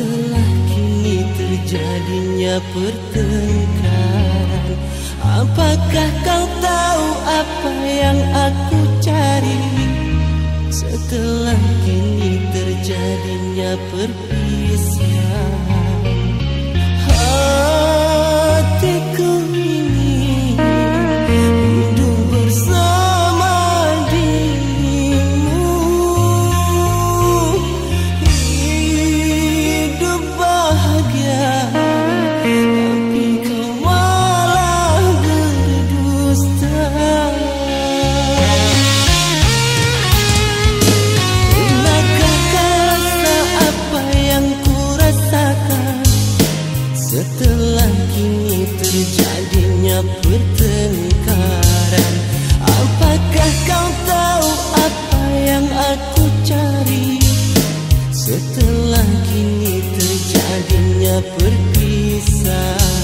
Setelah kini terjadinya pertengkaran. Apakah kau tahu apa yang aku cari? Setelah kini terjadinya perpisahan pertengkaran Apakah kau tahu apa yang aku cari? Setelah kini terjadinya perpisahan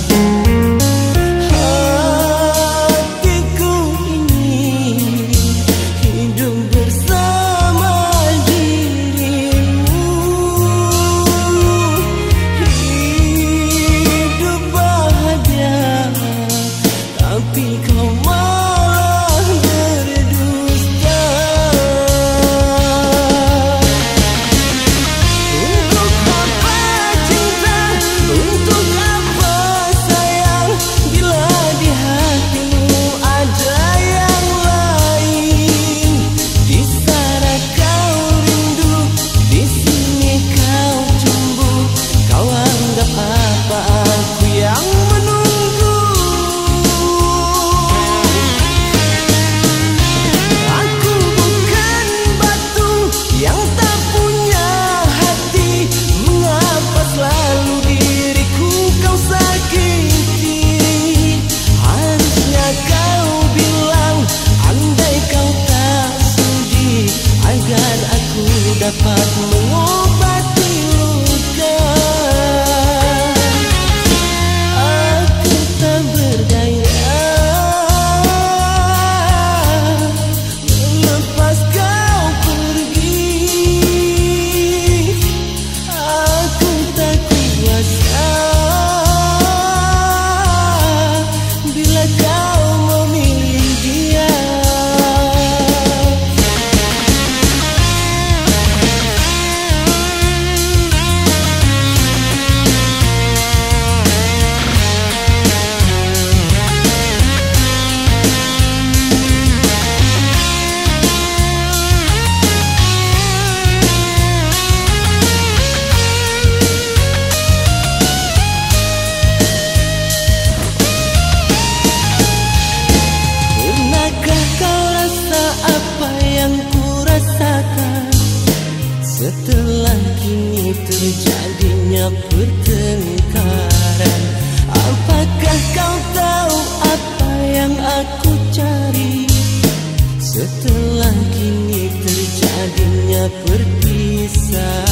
terjadinya pertengkaran Apakah kau tahu apa yang aku cari? Setelah kini terjadinya perpisahan